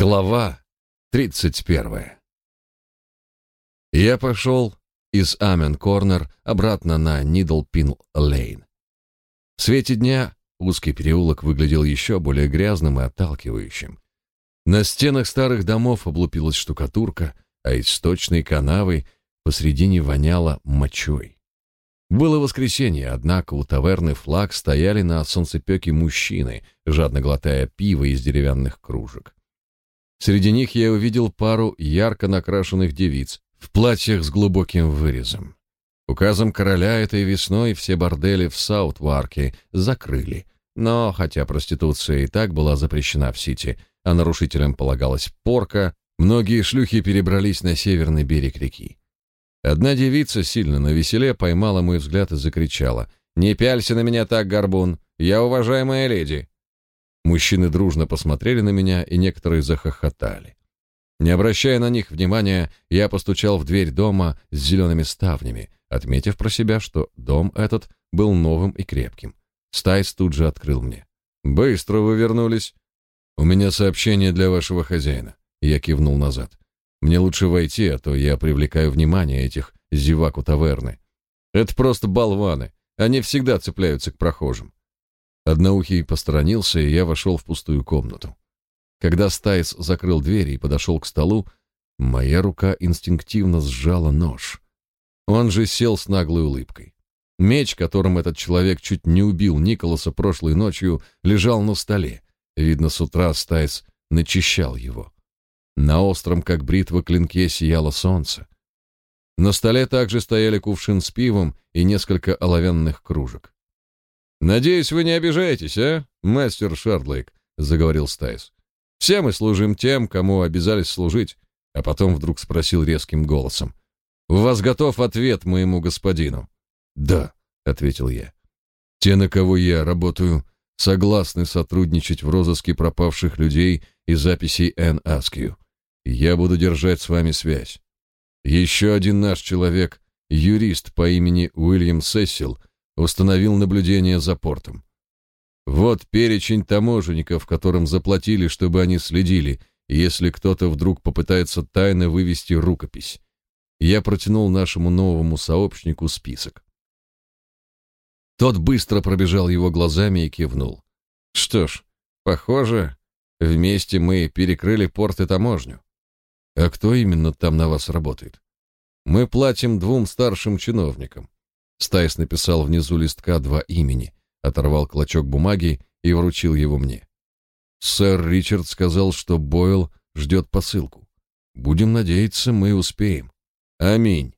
Глава 31. Я пошел из Амен Корнер обратно на Нидлпин Лейн. В свете дня узкий переулок выглядел еще более грязным и отталкивающим. На стенах старых домов облупилась штукатурка, а из сточной канавы посредине воняло мочой. Было воскресенье, однако у таверны флаг стояли на солнцепеке мужчины, жадно глотая пиво из деревянных кружек. Среди них я увидел пару ярко накрашенных девиц в платьях с глубоким вырезом. Указом короля этой весной все бордели в Саутварке закрыли. Но, хотя проституция и так была запрещена в Сити, а нарушителям полагалась порка, многие шлюхи перебрались на северный берег реки. Одна девица, сильно на веселе, поймала мой взгляд и закричала. «Не пялься на меня так, горбун! Я уважаемая леди!» Мужчины дружно посмотрели на меня, и некоторые захохотали. Не обращая на них внимания, я постучал в дверь дома с зелеными ставнями, отметив про себя, что дом этот был новым и крепким. Стайс тут же открыл мне. «Быстро вы вернулись!» «У меня сообщение для вашего хозяина». Я кивнул назад. «Мне лучше войти, а то я привлекаю внимание этих зевак у таверны. Это просто болваны. Они всегда цепляются к прохожим. Одноухий посторонился, и я вошел в пустую комнату. Когда Стайс закрыл дверь и подошел к столу, моя рука инстинктивно сжала нож. Он же сел с наглой улыбкой. Меч, которым этот человек чуть не убил Николаса прошлой ночью, лежал на столе. Видно, с утра Стайс начищал его. На остром, как бритва, клинке сияло солнце. На столе также стояли кувшин с пивом и несколько оловянных кружек. «Надеюсь, вы не обижаетесь, а, мастер Шардлейк?» — заговорил Стайс. «Все мы служим тем, кому обязались служить», а потом вдруг спросил резким голосом. «У вас готов ответ моему господину?» «Да», — ответил я. «Те, на кого я работаю, согласны сотрудничать в розыске пропавших людей и записей Н. Аскью. Я буду держать с вами связь. Еще один наш человек, юрист по имени Уильям Сессил, установил наблюдение за портом. Вот перечень таможенников, которым заплатили, чтобы они следили, если кто-то вдруг попытается тайно вывести рукопись. Я протянул нашему новому сообщнику список. Тот быстро пробежал его глазами и кивнул. Что ж, похоже, вместе мы перекрыли порт и таможню. А кто именно там на вас работает? Мы платим двум старшим чиновникам. Стайс написал внизу листка два имени, оторвал клочок бумаги и вручил его мне. Сэр Ричард сказал, что Бойл ждет посылку. Будем надеяться, мы успеем. Аминь.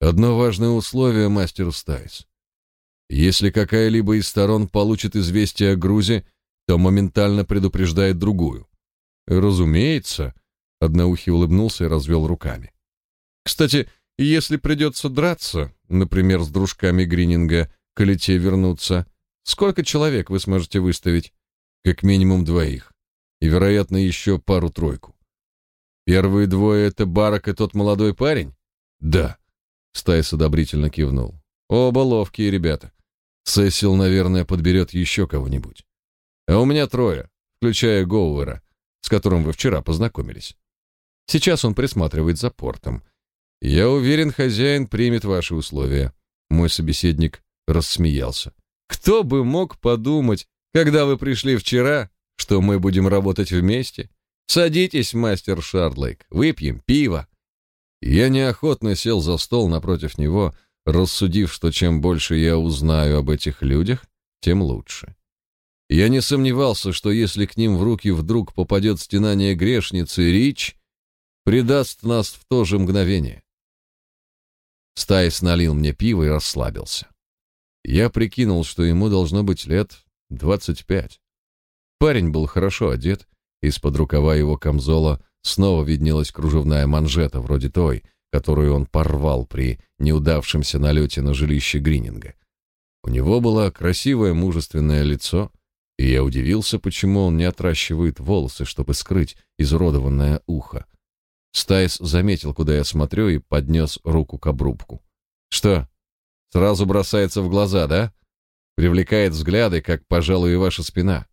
Одно важное условие, мастер Стайс. Если какая-либо из сторон получит известие о грузе, то моментально предупреждает другую. Разумеется, Одноухий улыбнулся и развел руками. Кстати, если придется драться, например, с дружками Грининга, коли те вернутся, сколько человек вы сможете выставить? Как минимум двоих. И, вероятно, еще пару-тройку. Первые двое — это Барак и тот молодой парень? Да. Стайс одобрительно кивнул. Оба ловкие ребята. Сесил, наверное, подберет еще кого-нибудь. А у меня трое, включая Гоуэра, с которым вы вчера познакомились. Сейчас он присматривает за портом. Я уверен, хозяин примет ваши условия. Мой собеседник рассмеялся. Кто бы мог подумать, когда вы пришли вчера, что мы будем работать вместе? Садитесь, мастер Шардлейк, выпьем пиво. Я неохотно сел за стол напротив него, рассудив, что чем больше я узнаю об этих людях, тем лучше. Я не сомневался, что если к ним в руки вдруг попадет стенание грешницы Рич, предаст нас в то же мгновение. Стайс налил мне пиво и расслабился. Я прикинул, что ему должно быть лет двадцать пять. Парень был хорошо одет, из-под рукава его камзола снова виднелась кружевная манжета, вроде той, которую он порвал при неудавшемся налете на жилище Грининга. У него было красивое мужественное лицо, и я удивился, почему он не отращивает волосы, чтобы скрыть изуродованное ухо. Стайс заметил, куда я смотрю, и поднес руку к обрубку. Что? Сразу бросается в глаза, да? Привлекает взгляды, как, пожалуй, и ваша спина.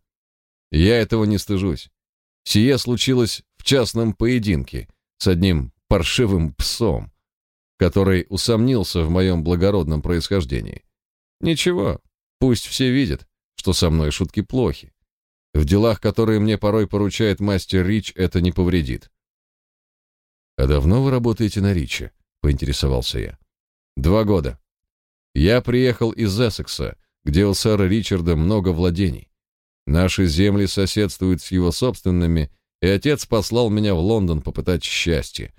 Я этого не стыжусь. Сие случилось в частном поединке с одним паршивым псом, который усомнился в моем благородном происхождении. Ничего, пусть все видят, что со мной шутки плохи. В делах, которые мне порой поручает мастер Рич, это не повредит. «А давно вы работаете на Риче?» — поинтересовался я. «Два года. Я приехал из Эссекса, где у сэра Ричарда много владений. Наши земли соседствуют с его собственными, и отец послал меня в Лондон попытать счастье.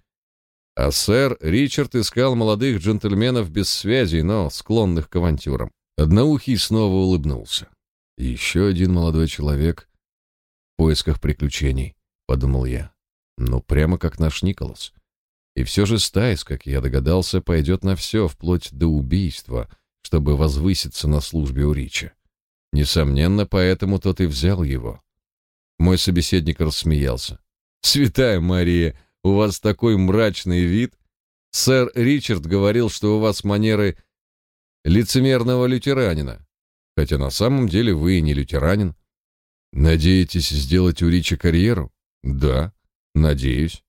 А сэр Ричард искал молодых джентльменов без связей, но склонных к авантюрам. Одноухий снова улыбнулся. «Еще один молодой человек в поисках приключений», — подумал я. «Ну, прямо как наш Николас. И все же Стайс, как я догадался, пойдет на все, вплоть до убийства, чтобы возвыситься на службе у Рича. Несомненно, поэтому тот и взял его. Мой собеседник рассмеялся. «Святая Мария, у вас такой мрачный вид. Сэр Ричард говорил, что у вас манеры лицемерного лютеранина, хотя на самом деле вы и не лютеранин. Надеетесь сделать у Рича карьеру? Да, надеюсь.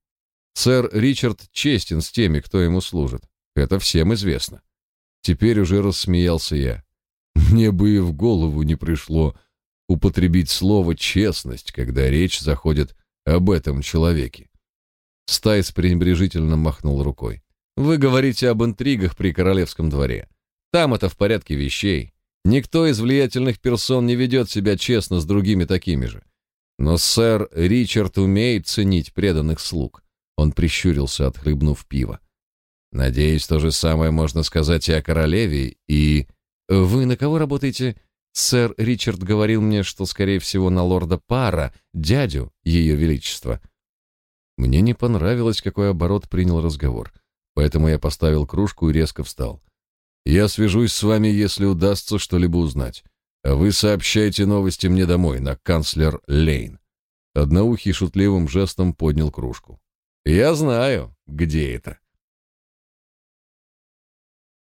Сэр Ричард честен с теми, кто ему служит. Это всем известно. Теперь уже рассмеялся я. Мне бы и в голову не пришло употребить слово «честность», когда речь заходит об этом человеке. Стайс пренебрежительно махнул рукой. «Вы говорите об интригах при королевском дворе. Там это в порядке вещей. Никто из влиятельных персон не ведет себя честно с другими такими же. Но сэр Ричард умеет ценить преданных слуг». Он прищурился, отхлебнув пиво. «Надеюсь, то же самое можно сказать и о королеве, и...» «Вы на кого работаете?» «Сэр Ричард говорил мне, что, скорее всего, на лорда Пара, дядю Ее Величества». Мне не понравилось, какой оборот принял разговор, поэтому я поставил кружку и резко встал. «Я свяжусь с вами, если удастся что-либо узнать. Вы сообщайте новости мне домой, на канцлер Лейн». Одноухий шутливым жестом поднял кружку. «Я знаю, где это».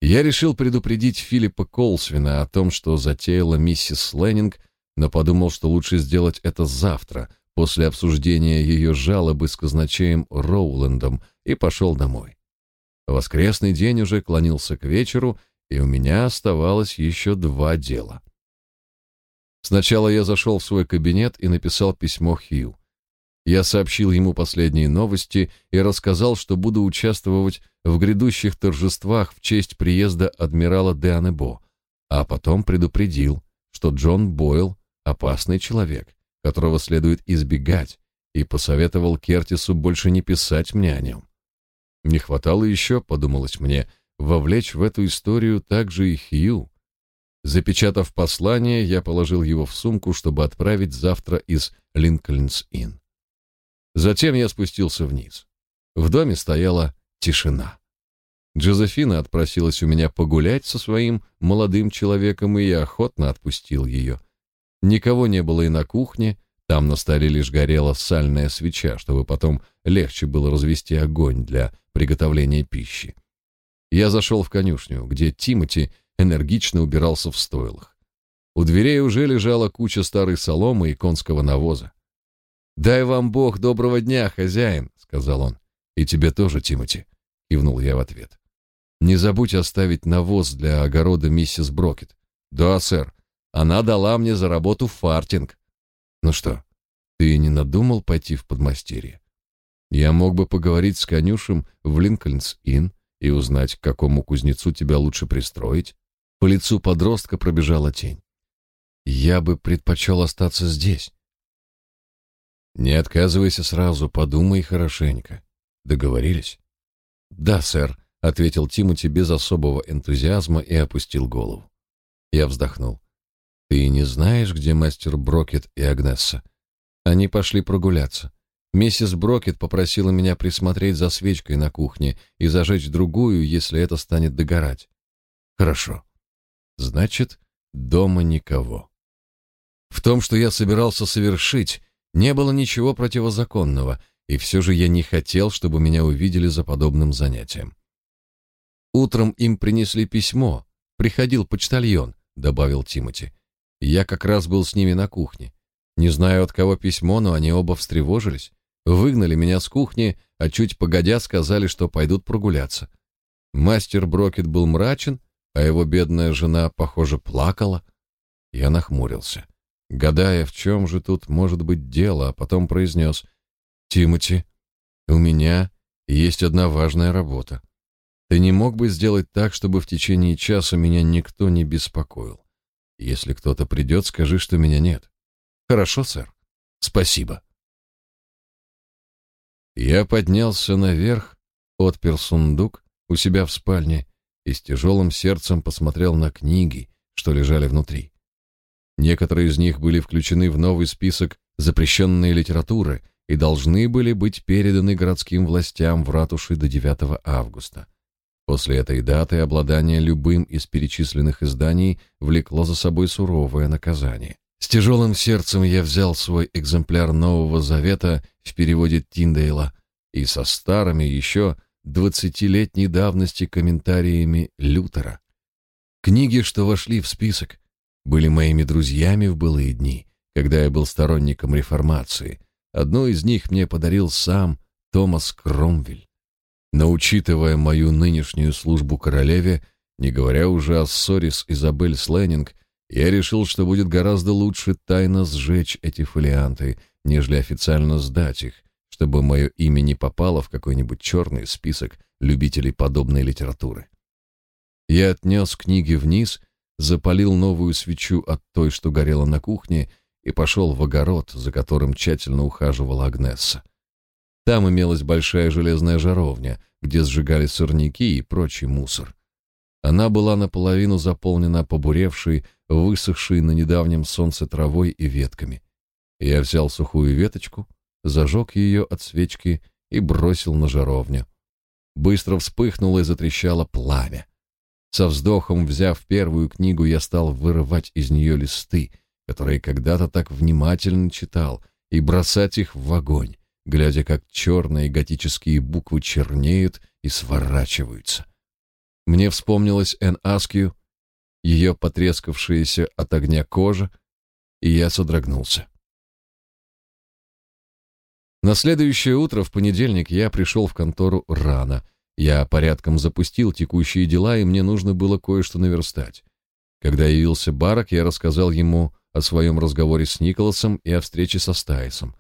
Я решил предупредить Филиппа Колсвина о том, что затеяла миссис Леннинг, но подумал, что лучше сделать это завтра, после обсуждения ее жалобы с казначеем Роулендом, и пошел домой. Воскресный день уже клонился к вечеру, и у меня оставалось еще два дела. Сначала я зашел в свой кабинет и написал письмо Хью. Я сообщил ему последние новости и рассказал, что буду участвовать в грядущих торжествах в честь приезда адмирала де Анебо, а потом предупредил, что Джон Бойл — опасный человек, которого следует избегать, и посоветовал Кертису больше не писать мне о нем. Не хватало еще, подумалось мне, вовлечь в эту историю также и Хью. Запечатав послание, я положил его в сумку, чтобы отправить завтра из Линкольнс-Инн. Затем я спустился вниз. В доме стояла тишина. Джозефина отпросилась у меня погулять со своим молодым человеком, и я охотно отпустил ее. Никого не было и на кухне, там на столе лишь горела сальная свеча, чтобы потом легче было развести огонь для приготовления пищи. Я зашел в конюшню, где Тимоти энергично убирался в стойлах. У дверей уже лежала куча старой соломы и конского навоза. «Дай вам Бог доброго дня, хозяин», — сказал он. «И тебе тоже, Тимоти», — кивнул я в ответ. «Не забудь оставить навоз для огорода миссис Брокет». «Да, сэр. Она дала мне за работу фартинг». «Ну что, ты не надумал пойти в подмастерье? Я мог бы поговорить с конюшем в Линкольнс-Инн и узнать, к какому кузнецу тебя лучше пристроить». По лицу подростка пробежала тень. «Я бы предпочел остаться здесь». Не отказывайся сразу, подумай хорошенько. Договорились? Да, сэр, ответил Тимоти без особого энтузиазма и опустил голову. Я вздохнул. Ты не знаешь, где мастер Брокет и Агнесса? Они пошли прогуляться. Миссис Брокет попросила меня присмотреть за свечкой на кухне и зажечь другую, если это станет догорать. Хорошо. Значит, дома никого. В том, что я собирался совершить, не было ничего противозаконного, и все же я не хотел, чтобы меня увидели за подобным занятием. Утром им принесли письмо. Приходил почтальон, добавил Тимоти. Я как раз был с ними на кухне. Не знаю, от кого письмо, но они оба встревожились. Выгнали меня с кухни, а чуть погодя сказали, что пойдут прогуляться. Мастер Брокет был мрачен, а его бедная жена, похоже, плакала. Я нахмурился, гадая, в чем же тут может быть дело, а потом произнес «Тимоти, у меня есть одна важная работа. Ты не мог бы сделать так, чтобы в течение часа меня никто не беспокоил? Если кто-то придет, скажи, что меня нет. Хорошо, сэр. Спасибо. Я поднялся наверх, отпер сундук у себя в спальне и с тяжелым сердцем посмотрел на книги, что лежали внутри. Некоторые из них были включены в новый список запрещенной литературы и должны были быть переданы городским властям в ратуше до 9 августа. После этой даты обладание любым из перечисленных изданий влекло за собой суровое наказание. С тяжелым сердцем я взял свой экземпляр Нового Завета в переводе Тиндейла и со старыми еще двадцатилетней давности комментариями Лютера. Книги, что вошли в список, были моими друзьями в былые дни, когда я был сторонником реформации. Одну из них мне подарил сам Томас Кромвель. Но учитывая мою нынешнюю службу королеве, не говоря уже о ссоре с Изабель Сленнинг, я решил, что будет гораздо лучше тайно сжечь эти фолианты, нежели официально сдать их, чтобы мое имя не попало в какой-нибудь черный список любителей подобной литературы. Я отнес книги вниз, запалил новую свечу от той, что горела на кухне, и пошел в огород, за которым тщательно ухаживала Агнесса. Там имелась большая железная жаровня, где сжигали сорняки и прочий мусор. Она была наполовину заполнена побуревшей, высохшей на недавнем солнце травой и ветками. Я взял сухую веточку, зажег ее от свечки и бросил на жаровню. Быстро вспыхнуло и затрещало пламя. Со вздохом, взяв первую книгу, я стал вырывать из нее листы, которые когда-то так внимательно читал, и бросать их в огонь глядя, как черные готические буквы чернеют и сворачиваются. Мне вспомнилась Эн Аскью, ее потрескавшаяся от огня кожа, и я содрогнулся. На следующее утро, в понедельник, я пришел в контору рано. Я порядком запустил текущие дела, и мне нужно было кое-что наверстать. Когда явился Барак, я рассказал ему о своем разговоре с Николасом и о встрече со Стайсом.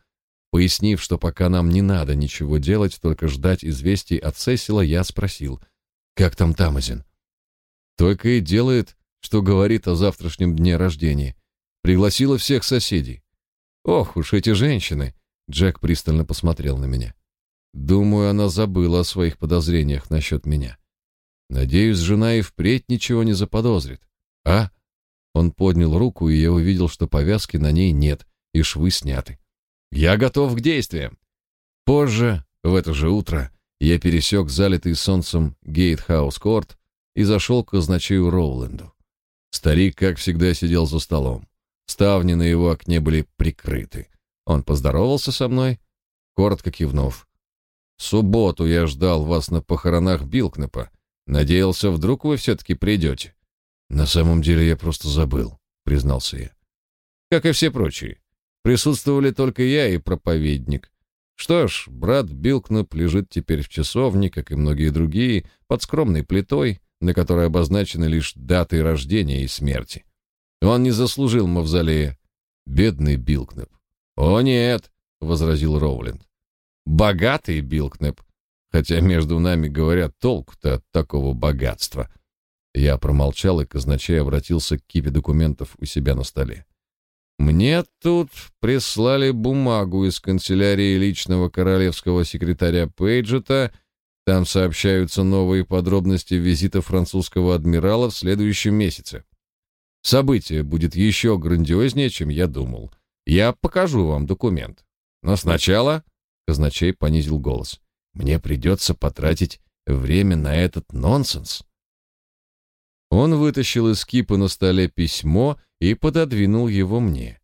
Пояснив, что пока нам не надо ничего делать, только ждать известий от Сесила, я спросил, как там Тамазин? Только и делает, что говорит о завтрашнем дне рождения. Пригласила всех соседей. Ох уж эти женщины! Джек пристально посмотрел на меня. Думаю, она забыла о своих подозрениях насчет меня. Надеюсь, жена и впредь ничего не заподозрит. А? Он поднял руку, и я увидел, что повязки на ней нет, и швы сняты. Я готов к действиям. Позже, в это же утро, я пересек залитый солнцем Гейтхаус-корт и зашел к казначею Роуленду. Старик, как всегда, сидел за столом. Ставни на его окне были прикрыты. Он поздоровался со мной, коротко кивнув. «В субботу я ждал вас на похоронах Билкнепа. Надеялся, вдруг вы все-таки придете». «На самом деле я просто забыл», — признался я. «Как и все прочие. Присутствовали только я и проповедник. Что ж, брат Билкнуп лежит теперь в часовне, как и многие другие, под скромной плитой, на которой обозначены лишь даты рождения и смерти. Он не заслужил мавзолея. Бедный Билкнеп. «О, нет!» — возразил Роуленд. «Богатый Билкнеп. Хотя между нами говорят толк-то от такого богатства». Я промолчал, и казначей обратился к кипе документов у себя на столе. Мне тут прислали бумагу из канцелярии личного королевского секретаря Пейджета. Там сообщаются новые подробности визита французского адмирала в следующем месяце. Событие будет еще грандиознее, чем я думал. Я покажу вам документ. Но сначала, казначей понизил голос, мне придется потратить время на этот нонсенс. Он вытащил из кипа на столе письмо и пододвинул его мне.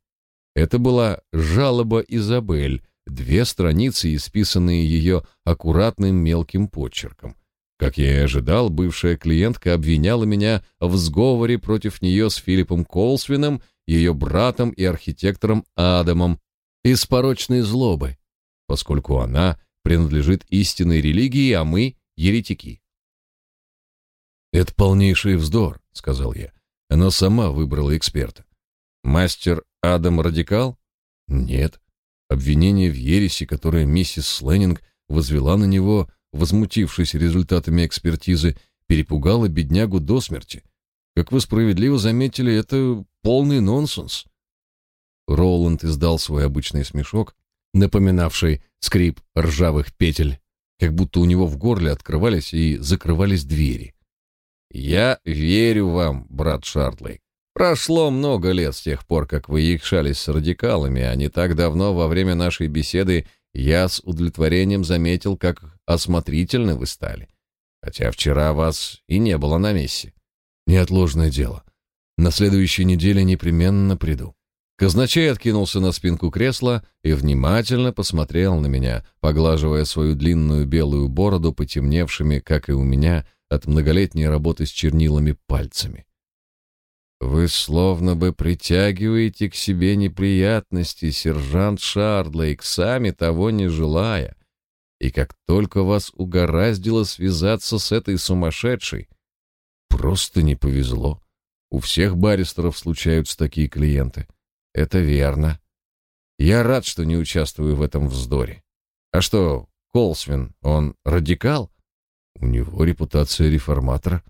Это была жалоба Изабель, две страницы, исписанные ее аккуратным мелким почерком. Как я и ожидал, бывшая клиентка обвиняла меня в сговоре против нее с Филиппом Колсвином ее братом и архитектором Адамом из порочной злобы, поскольку она принадлежит истинной религии, а мы — еретики. «Это полнейший вздор», — сказал я. Она сама выбрала эксперта. «Мастер Адам радикал?» «Нет. Обвинение в ереси, которое миссис Сленнинг возвела на него, возмутившись результатами экспертизы, перепугало беднягу до смерти. Как вы справедливо заметили, это полный нонсенс. Роланд издал свой обычный смешок, напоминавший скрип ржавых петель, как будто у него в горле открывались и закрывались двери. «Я верю вам, брат Шартлей. Прошло много лет с тех пор, как вы якшались с радикалами, а не так давно во время нашей беседы я с удовлетворением заметил, как осмотрительны вы стали. Хотя вчера вас и не было на мессе. Неотложное дело. На следующей неделе непременно приду. Казначей откинулся на спинку кресла и внимательно посмотрел на меня, поглаживая свою длинную белую бороду, потемневшими, как и у меня, от многолетней работы с чернилами пальцами. Вы словно бы притягиваете к себе неприятности, сержант Шардлейк, сами того не желая. И как только вас угораздило связаться с этой сумасшедшей, просто не повезло. У всех баристеров случаются такие клиенты. Это верно. Я рад, что не участвую в этом вздоре. А что, Колсвин, он радикал? У него репутация реформатора.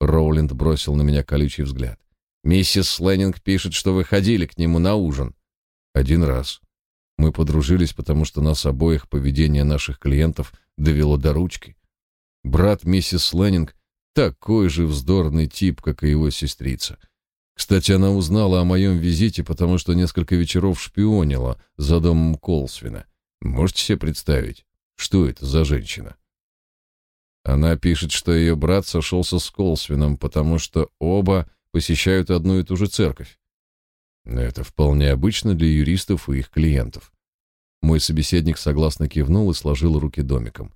Роуленд бросил на меня колючий взгляд. Миссис Сленнинг пишет, что вы ходили к нему на ужин. Один раз. Мы подружились, потому что нас обоих поведение наших клиентов довело до ручки. Брат миссис Сленнинг такой же вздорный тип, как и его сестрица. Кстати, она узнала о моем визите, потому что несколько вечеров шпионила за домом Колсвина. Можете себе представить, что это за женщина? Она пишет, что ее брат сошелся с Колсвином, потому что оба посещают одну и ту же церковь. Это вполне обычно для юристов и их клиентов. Мой собеседник согласно кивнул и сложил руки домиком.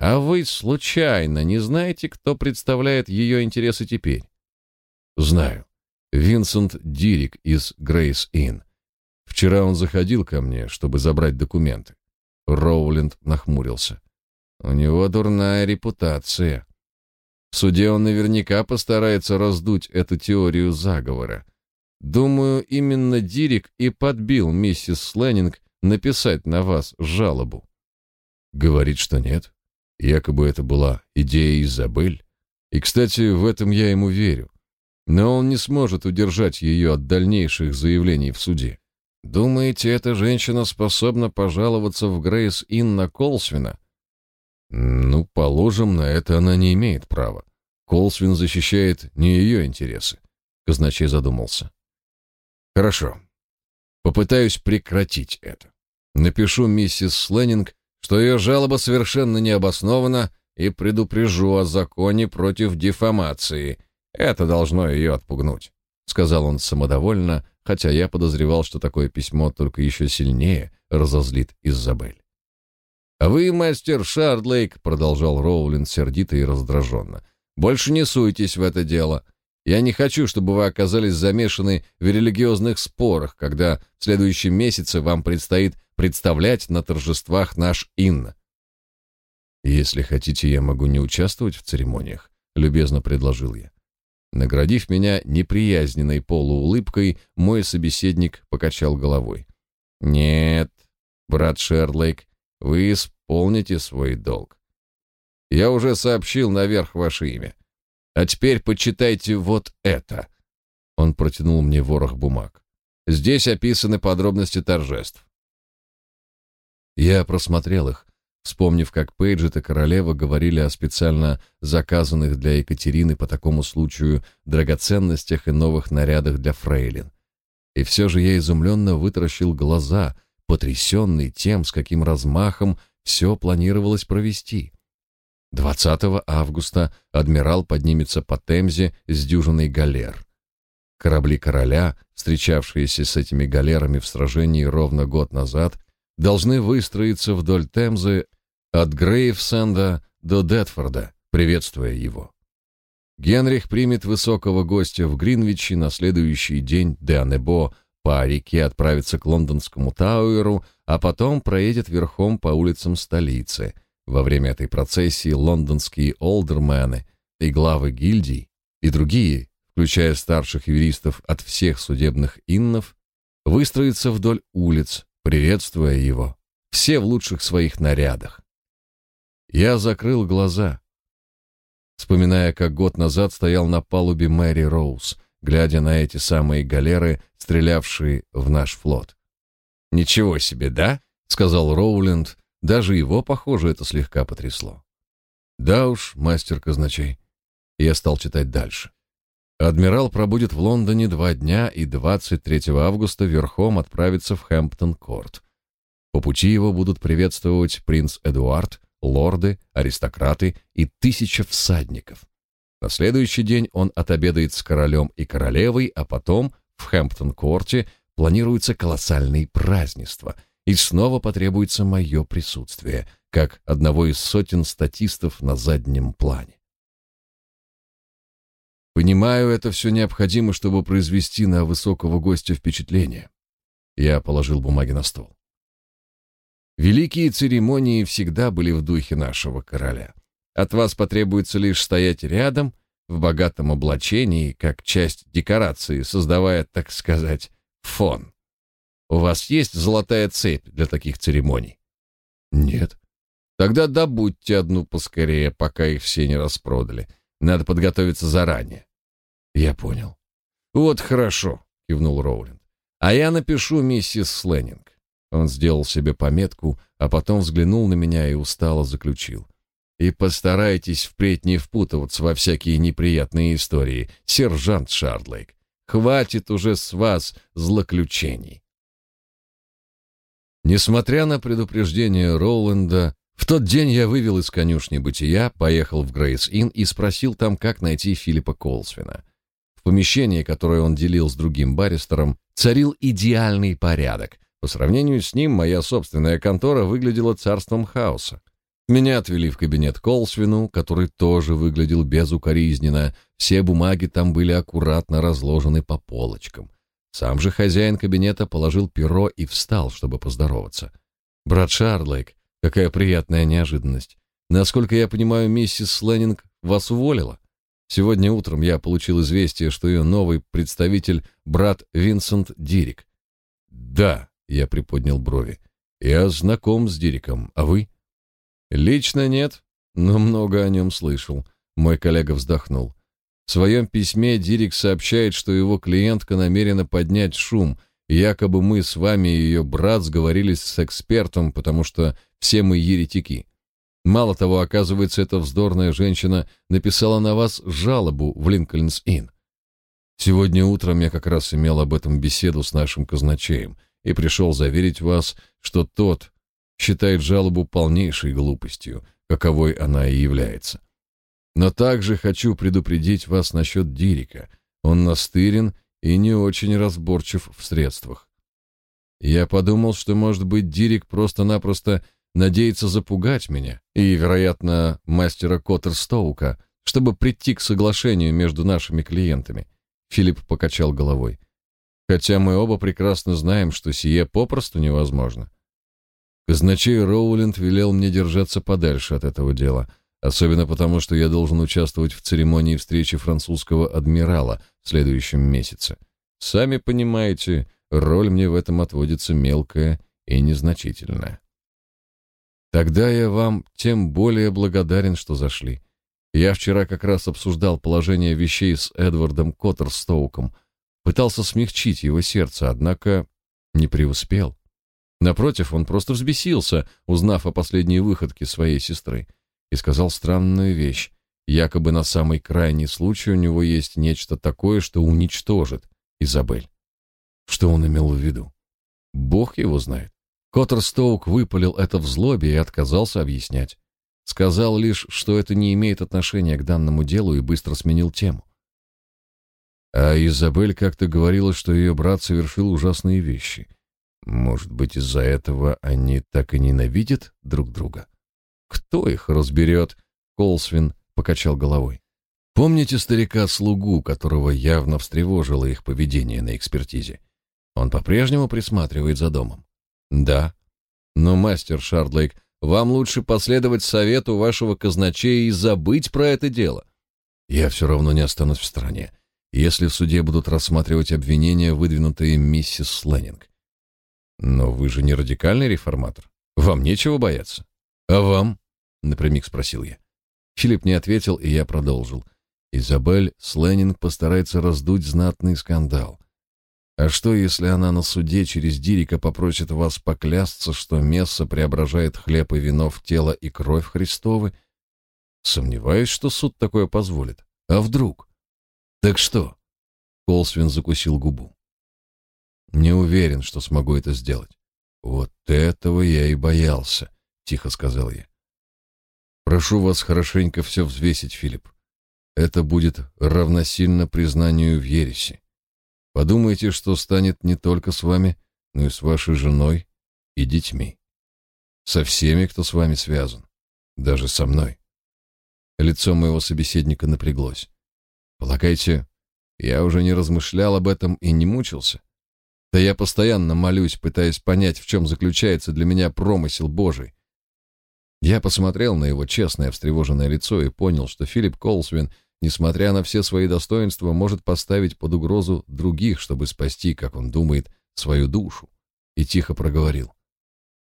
А вы случайно не знаете, кто представляет ее интересы теперь? Знаю. Винсент Дирик из Грейс Инн. Вчера он заходил ко мне, чтобы забрать документы. Роуленд нахмурился. У него дурная репутация. В суде он наверняка постарается раздуть эту теорию заговора. Думаю, именно Дирик и подбил миссис Сленнинг написать на вас жалобу. Говорит, что нет. Якобы это была идея Изабель. И, кстати, в этом я ему верю. Но он не сможет удержать ее от дальнейших заявлений в суде. Думаете, эта женщина способна пожаловаться в Грейс Inn на Колсвина? Ну, положим, на это она не имеет права. Колсвин защищает не ее интересы. Казначей задумался. Хорошо. Попытаюсь прекратить это. Напишу миссис Сленнинг, что ее жалоба совершенно необоснована, и предупрежу о законе против дефамации. Это должно ее отпугнуть, сказал он самодовольно, хотя я подозревал, что такое письмо только еще сильнее разозлит Изабель. «А вы, мастер Шардлейк», — продолжал Роулин сердито и раздраженно, — «больше не суйтесь в это дело. Я не хочу, чтобы вы оказались замешаны в религиозных спорах, когда в следующем месяце вам предстоит представлять на торжествах наш Инна. Если хотите, я могу не участвовать в церемониях, любезно предложил я. Наградив меня неприязненной полуулыбкой, мой собеседник покачал головой. Нет, брат Шерлейк, вы исполните свой долг. Я уже сообщил наверх ваше имя. А теперь почитайте вот это. Он протянул мне ворох бумаг. Здесь описаны подробности торжеств. Я просмотрел их, вспомнив, как Пейджет и королева говорили о специально заказанных для Екатерины по такому случаю драгоценностях и новых нарядах для фрейлин. И все же я изумленно вытаращил глаза, потрясенный тем, с каким размахом все планировалось провести. 20 августа адмирал поднимется по Темзе с дюжиной галер. Корабли короля, встречавшиеся с этими галерами в сражении ровно год назад, должны выстроиться вдоль Темзы от Грейвсенда до Детфорда, приветствуя его. Генрих примет высокого гостя в Гринвиче, на следующий день Деанебо по реке отправится к лондонскому Тауэру, а потом проедет верхом по улицам столицы. Во время этой процессии лондонские олдермены и главы гильдий и другие, включая старших юристов от всех судебных иннов, выстроятся вдоль улиц, приветствуя его, все в лучших своих нарядах. Я закрыл глаза, вспоминая, как год назад стоял на палубе Мэри Роуз, глядя на эти самые галеры, стрелявшие в наш флот. «Ничего себе, да?» — сказал Роуленд. Даже его, похоже, это слегка потрясло. «Да уж, мастер казначей». Я стал читать дальше. Адмирал пробудет в Лондоне два дня и 23 августа верхом отправится в Хэмптон-Корт. По пути его будут приветствовать принц Эдуард, лорды, аристократы и тысяча всадников. На следующий день он отобедает с королем и королевой, а потом в Хэмптон-корте планируется колоссальное празднество, и снова потребуется мое присутствие, как одного из сотен статистов на заднем плане. Понимаю, это все необходимо, чтобы произвести на высокого гостя впечатление. Я положил бумаги на стол. Великие церемонии всегда были в духе нашего короля. От вас потребуется лишь стоять рядом в богатом облачении, как часть декорации, создавая, так сказать, фон. У вас есть золотая цепь для таких церемоний? Нет. Тогда добудьте одну поскорее, пока их все не распродали. Надо подготовиться заранее. Я понял. Вот хорошо, кивнул Роулинг. А я напишу миссис Сленнинг. Он сделал себе пометку, а потом взглянул на меня и устало заключил. «И постарайтесь впредь не впутываться во всякие неприятные истории, сержант Шардлейк. Хватит уже с вас злоключений». Несмотря на предупреждение Роланда, в тот день я вывел из конюшни бытия, поехал в Грейс-Инн и спросил там, как найти Филиппа Колсвина. В помещении, которое он делил с другим баристером, царил идеальный порядок — по сравнению с ним моя собственная контора выглядела царством хаоса. Меня отвели в кабинет Колсвину, который тоже выглядел безукоризненно. Все бумаги там были аккуратно разложены по полочкам. Сам же хозяин кабинета положил перо и встал, чтобы поздороваться. «Брат Шардлейк, какая приятная неожиданность. Насколько я понимаю, миссис Сленнинг вас уволила. Сегодня утром я получил известие, что ее новый представитель — брат Винсент Дирик». «Да», я приподнял брови. Я знаком с Дириком, а вы? Лично нет, но много о нем слышал. Мой коллега вздохнул. В своем письме Дирик сообщает, что его клиентка намерена поднять шум, якобы мы с вами и ее брат сговорились с экспертом, потому что все мы еретики. Мало того, оказывается, эта вздорная женщина написала на вас жалобу в Линкольнс-Инн. Сегодня утром я как раз имел об этом беседу с нашим казначеем — и пришел заверить вас, что тот считает жалобу полнейшей глупостью, каковой она и является. Но также хочу предупредить вас насчет Дирика. Он настырен и не очень разборчив в средствах. Я подумал, что, может быть, Дирик просто-напросто надеется запугать меня и, вероятно, мастера Коттерстоука, чтобы прийти к соглашению между нашими клиентами. Филипп покачал головой хотя мы оба прекрасно знаем, что сие попросту невозможно. Казначей Роуленд велел мне держаться подальше от этого дела, особенно потому, что я должен участвовать в церемонии встречи французского адмирала в следующем месяце. Сами понимаете, роль мне в этом отводится мелкая и незначительная. Тогда я вам тем более благодарен, что зашли. Я вчера как раз обсуждал положение вещей с Эдвардом Коттерстоуком — Пытался смягчить его сердце, однако не преуспел. Напротив, он просто взбесился, узнав о последней выходке своей сестры, и сказал странную вещь. Якобы на самый крайний случай у него есть нечто такое, что уничтожит Изабель. Что он имел в виду? Бог его знает. Коттер Стоук выпалил это в злобе и отказался объяснять. Сказал лишь, что это не имеет отношения к данному делу и быстро сменил тему. А Изабель как-то говорила, что ее брат совершил ужасные вещи. Может быть, из-за этого они так и ненавидят друг друга? Кто их разберет? Колсвин покачал головой. Помните старика-слугу, которого явно встревожило их поведение на экспертизе? Он по-прежнему присматривает за домом. Да. Но, мастер Шардлейк, вам лучше последовать совету вашего казначея и забыть про это дело. Я все равно не останусь в стороне, если в суде будут рассматривать обвинения, выдвинутые миссис Сленнинг. Но вы же не радикальный реформатор. Вам нечего бояться. А вам? Напрямик спросил я. Филипп не ответил, и я продолжил. Изабель Сленнинг постарается раздуть знатный скандал. А что, если она на суде через Дирика попросит вас поклясться, что Месса преображает хлеб и вино в тело и кровь Христовы? Сомневаюсь, что суд такое позволит. А вдруг? Так что? Колсвин закусил губу. Не уверен, что смогу это сделать. Вот этого я и боялся, тихо сказал я. Прошу вас хорошенько все взвесить, Филипп. Это будет равносильно признанию в ереси. Подумайте, что станет не только с вами, но и с вашей женой и детьми. Со всеми, кто с вами связан. Даже со мной. Лицо моего собеседника напряглось. Полагаете, я уже не размышлял об этом и не мучился? Да я постоянно молюсь, пытаясь понять, в чем заключается для меня промысел Божий. Я посмотрел на его честное, встревоженное лицо и понял, что Филипп Колсвин — несмотря на все свои достоинства, может поставить под угрозу других, чтобы спасти, как он думает, свою душу. И тихо проговорил.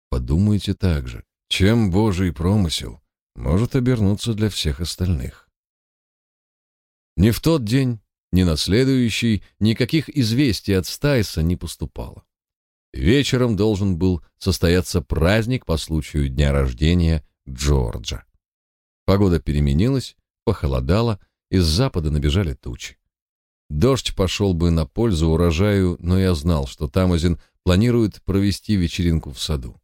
Подумайте так же, чем Божий промысел может обернуться для всех остальных. Ни в тот день, ни на следующий никаких известий от Стайса не поступало. Вечером должен был состояться праздник по случаю дня рождения Джорджа. Погода переменилась, похолодало, из запада набежали тучи. Дождь пошел бы на пользу урожаю, но я знал, что Тамазин планирует провести вечеринку в саду.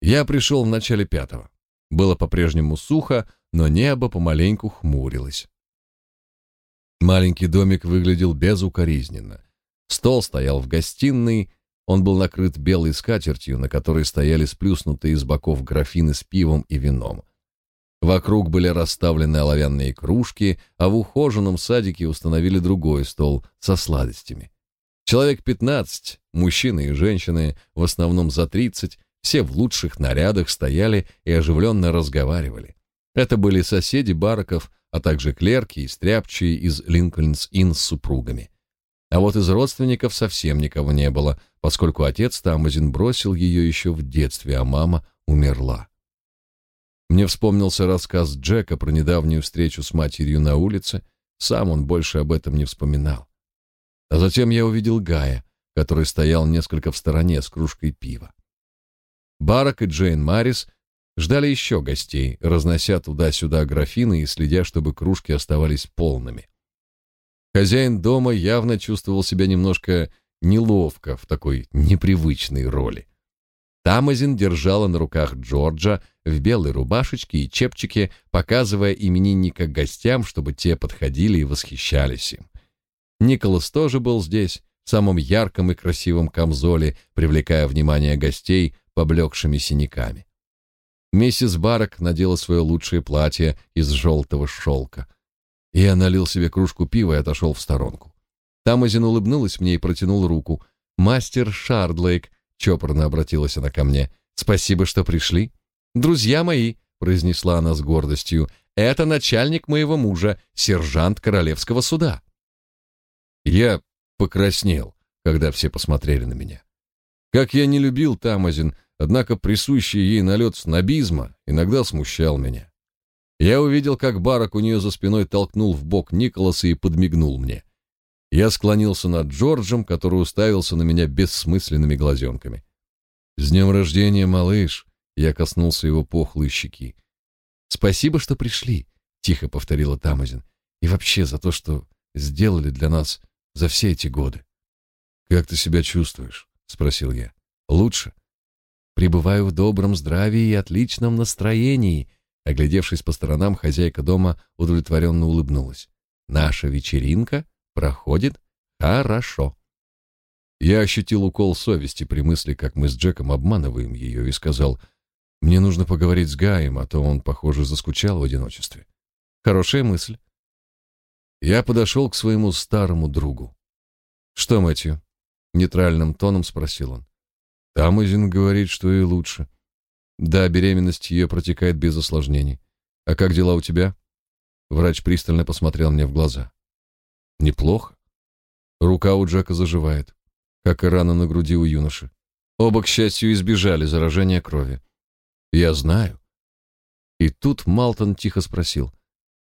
Я пришел в начале пятого. Было по-прежнему сухо, но небо помаленьку хмурилось. Маленький домик выглядел безукоризненно. Стол стоял в гостиной, он был накрыт белой скатертью, на которой стояли сплюснутые с боков графины с пивом и вином. Вокруг были расставлены оловянные кружки, а в ухоженном садике установили другой стол со сладостями. Человек пятнадцать, мужчины и женщины, в основном за тридцать, все в лучших нарядах стояли и оживленно разговаривали. Это были соседи бараков, а также клерки и стряпчие из Линкольнс-Инн с супругами. А вот из родственников совсем никого не было, поскольку отец Тамазин бросил ее еще в детстве, а мама умерла. Мне вспомнился рассказ Джека про недавнюю встречу с матерью на улице, сам он больше об этом не вспоминал. А затем я увидел Гая, который стоял несколько в стороне с кружкой пива. Барак и Джейн Марис ждали еще гостей, разнося туда-сюда графины и следя, чтобы кружки оставались полными. Хозяин дома явно чувствовал себя немножко неловко в такой непривычной роли. Тамазин держала на руках Джорджа в белой рубашечке и чепчике, показывая именинника гостям, чтобы те подходили и восхищались им. Николас тоже был здесь, в самом ярком и красивом камзоле, привлекая внимание гостей поблекшими синяками. Миссис Барак надела свое лучшее платье из желтого шелка. Я налил себе кружку пива и отошел в сторонку. Тамазин улыбнулась мне и протянул руку. «Мастер Шардлейк, чопорно обратилась она ко мне. Спасибо, что пришли. Друзья мои, произнесла она с гордостью. Это начальник моего мужа, сержант королевского суда. Я покраснел, когда все посмотрели на меня. Как я не любил Тамазин, однако присущий ей налет снобизма иногда смущал меня. Я увидел, как Барак у нее за спиной толкнул в бок Николаса и подмигнул мне. Я склонился над Джорджем, который уставился на меня бессмысленными глазенками. «С днем рождения, малыш!» Я коснулся его пухлой щеки. «Спасибо, что пришли», — тихо повторила Тамазин. «И вообще за то, что сделали для нас за все эти годы». «Как ты себя чувствуешь?» — спросил я. «Лучше?» «Пребываю в добром здравии и отличном настроении», — оглядевшись по сторонам, хозяйка дома удовлетворенно улыбнулась. «Наша вечеринка проходит хорошо. Я ощутил укол совести при мысли, как мы с Джеком обманываем ее, и сказал, «Мне нужно поговорить с Гаем, а то он, похоже, заскучал в одиночестве». Хорошая мысль. Я подошел к своему старому другу. «Что, Мэтью?» — нейтральным тоном спросил он. Тамазин говорит, что и лучше. Да, беременность ее протекает без осложнений. А как дела у тебя? Врач пристально посмотрел мне в глаза. Неплохо. Рука у Джека заживает, как и рана на груди у юноши. Оба, к счастью, избежали заражения крови. Я знаю. И тут Малтон тихо спросил: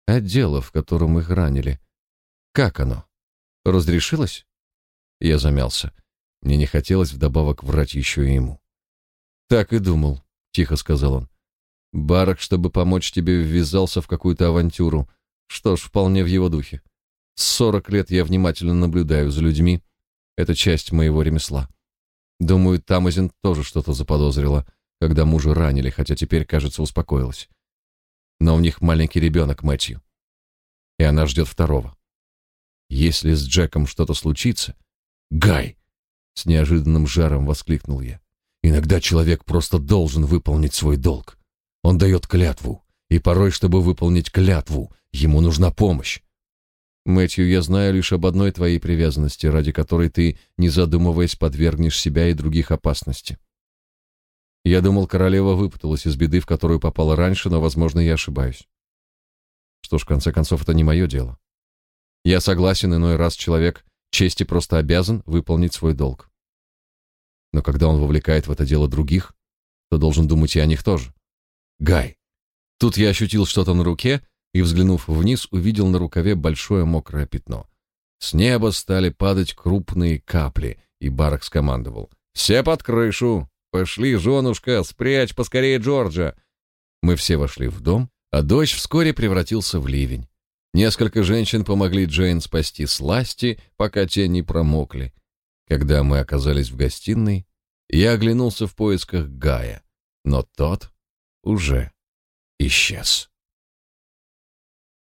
"А дело, в котором их ранили, как оно? Разрешилось?" Я замялся. Мне не хотелось вдобавок врать еще и ему. Так и думал, тихо сказал он. Барак, чтобы помочь тебе, ввязался в какую-то авантюру. Что ж, вполне в его духе. Сорок лет я внимательно наблюдаю за людьми. Это часть моего ремесла. Думаю, Тамазин тоже что-то заподозрила, когда мужа ранили, хотя теперь, кажется, успокоилась. Но у них маленький ребенок, Мэтью. И она ждет второго. Если с Джеком что-то случится... Гай! С неожиданным жаром воскликнул я. Иногда человек просто должен выполнить свой долг. Он дает клятву, и порой, чтобы выполнить клятву, ему нужна помощь. Мэтью, я знаю лишь об одной твоей привязанности, ради которой ты, не задумываясь, подвергнешь себя и других опасности. Я думал, королева выпуталась из беды, в которую попала раньше, но, возможно, я ошибаюсь. Что ж, в конце концов, это не мое дело. Я согласен, иной раз человек чести просто обязан выполнить свой долг. Но когда он вовлекает в это дело других, то должен думать и о них тоже. Гай. Тут я ощутил что-то на руке и, взглянув вниз, увидел на рукаве большое мокрое пятно. С неба стали падать крупные капли, и Барак скомандовал. «Все под крышу! Пошли, женушка, спрячь поскорее Джорджа!» Мы все вошли в дом, а дождь вскоре превратился в ливень. Несколько женщин помогли Джейн спасти сласти, пока те не промокли. Когда мы оказались в гостиной, я оглянулся в поисках Гая, но тот уже исчез.